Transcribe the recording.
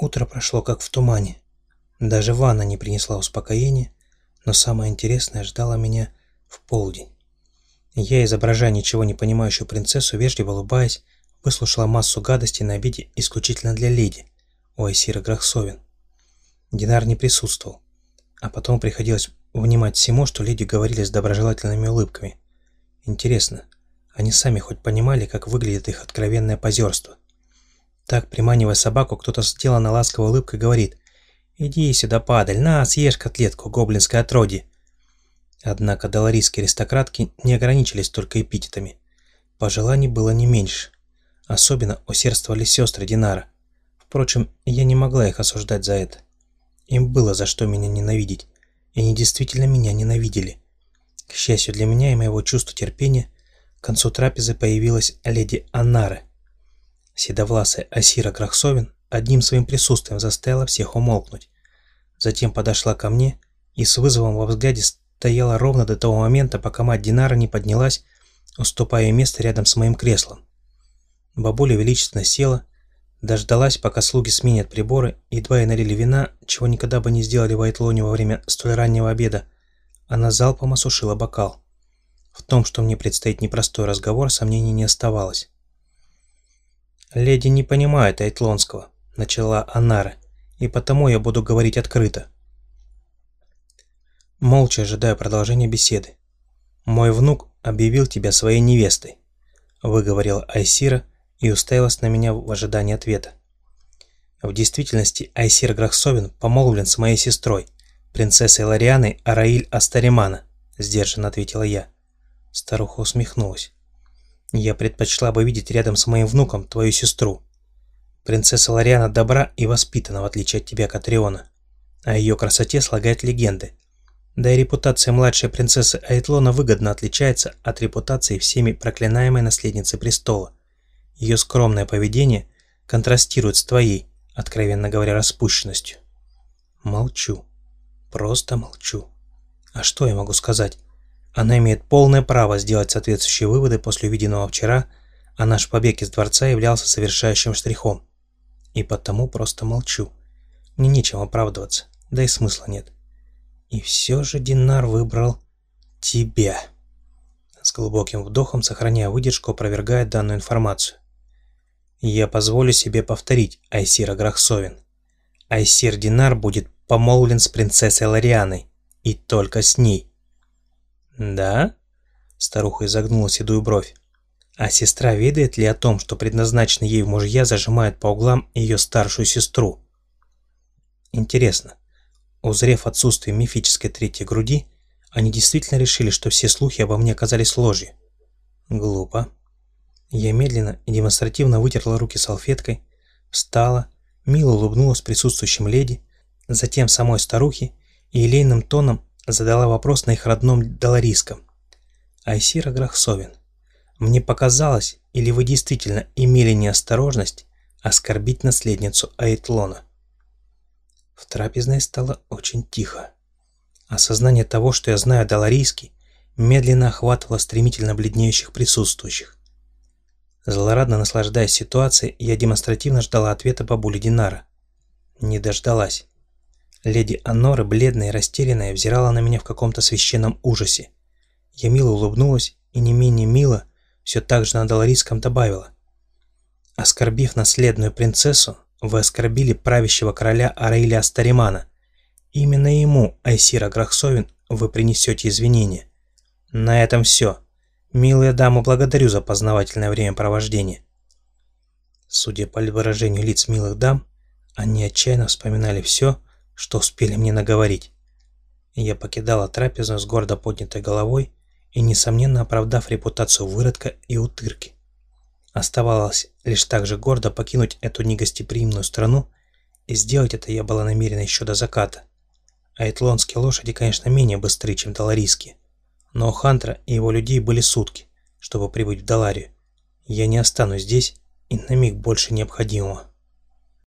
Утро прошло как в тумане. Даже ванна не принесла успокоения, но самое интересное ждало меня в полдень. Я, изображая ничего не понимающую принцессу, вежливо улыбаясь, выслушала массу гадостей на обеде исключительно для леди, у Айсира Грахсовин. Динар не присутствовал, а потом приходилось внимать всему, что леди говорили с доброжелательными улыбками. Интересно, они сами хоть понимали, как выглядит их откровенное позерство? Так, приманивая собаку, кто-то сделанно ласковой улыбкой говорит «Иди сюда, падаль, на, съешь котлетку, гоблинское отродье». Однако доларийские аристократки не ограничились только эпитетами. Пожеланий было не меньше. Особенно усердствовали сестры Динара. Впрочем, я не могла их осуждать за это. Им было за что меня ненавидеть. И они действительно меня ненавидели. К счастью для меня и моего чувства терпения, к концу трапезы появилась леди Аннара, Седовласая Асира Крахсовин одним своим присутствием заставила всех умолкнуть. Затем подошла ко мне и с вызовом во взгляде стояла ровно до того момента, пока мать Динара не поднялась, уступая ей место рядом с моим креслом. Бабуля величественно села, дождалась, пока слуги сменят приборы, едва и налили вина, чего никогда бы не сделали в Айтлоне во время столь раннего обеда. Она залпом осушила бокал. В том, что мне предстоит непростой разговор, сомнений не оставалось. «Леди не понимает Айтлонского», — начала Анара, «и потому я буду говорить открыто». Молча ожидая продолжения беседы. «Мой внук объявил тебя своей невестой», — выговорила Айсира и уставилась на меня в ожидании ответа. В действительности Айсир Грахсовин помолвлен с моей сестрой, принцессой Ларианой Араиль Астаримана, сдержанно ответила я. Старуха усмехнулась. Я предпочла бы видеть рядом с моим внуком твою сестру. Принцесса Лариана добра и воспитана, в отличие от тебя, Катриона. О ее красоте слагают легенды. Да и репутация младшей принцессы Айтлона выгодно отличается от репутации всеми проклинаемой наследницы престола. Ее скромное поведение контрастирует с твоей, откровенно говоря, распущенностью. Молчу. Просто молчу. А что я могу сказать? Она имеет полное право сделать соответствующие выводы после увиденного вчера, а наш побег из дворца являлся совершающим штрихом. И потому просто молчу. Мне нечем оправдываться, да и смысла нет. И все же Динар выбрал тебя. С глубоким вдохом, сохраняя выдержку, опровергает данную информацию. Я позволю себе повторить, Айсира Грахсовин. Айсир Динар будет помолвлен с принцессой Ларианой, и только с ней. «Да?» Старуха изогнула седую бровь. «А сестра ведает ли о том, что предназначенный ей мужья зажимают по углам ее старшую сестру?» «Интересно, узрев отсутствие мифической третьей груди, они действительно решили, что все слухи обо мне оказались ложью?» «Глупо». Я медленно и демонстративно вытерла руки салфеткой, встала, мило улыбнулась присутствующим леди, затем самой старухе и елейным тоном задала вопрос на их родном доларийском. Айсира Грахсовин, мне показалось, или вы действительно имели неосторожность оскорбить наследницу Айтлона? В трапезной стало очень тихо. Осознание того, что я знаю доларийский, медленно охватывало стремительно бледнеющих присутствующих. Злорадно наслаждаясь ситуацией, я демонстративно ждала ответа бабули Динара. Не дождалась. Леди Аннора, бледная и растерянная, взирала на меня в каком-то священном ужасе. Я мило улыбнулась и не менее мило, все так же на доларийском добавила. Оскорбив наследную принцессу, вы оскорбили правящего короля Араиля Астаримана. Именно ему, Айсира Грахсовин, вы принесете извинения. На этом все. Милые дамы, благодарю за познавательное времяпровождение. Судя по выражению лиц милых дам, они отчаянно вспоминали все, что успели мне наговорить. Я покидала трапезу с гордо поднятой головой и, несомненно, оправдав репутацию выродка и утырки. Оставалось лишь так же гордо покинуть эту негостеприимную страну, и сделать это я была намерена еще до заката. Айтлонские лошади, конечно, менее быстры, чем таларийские, но у Хантера и его людей были сутки, чтобы прибыть в Даларию. Я не останусь здесь и на миг больше необходимого.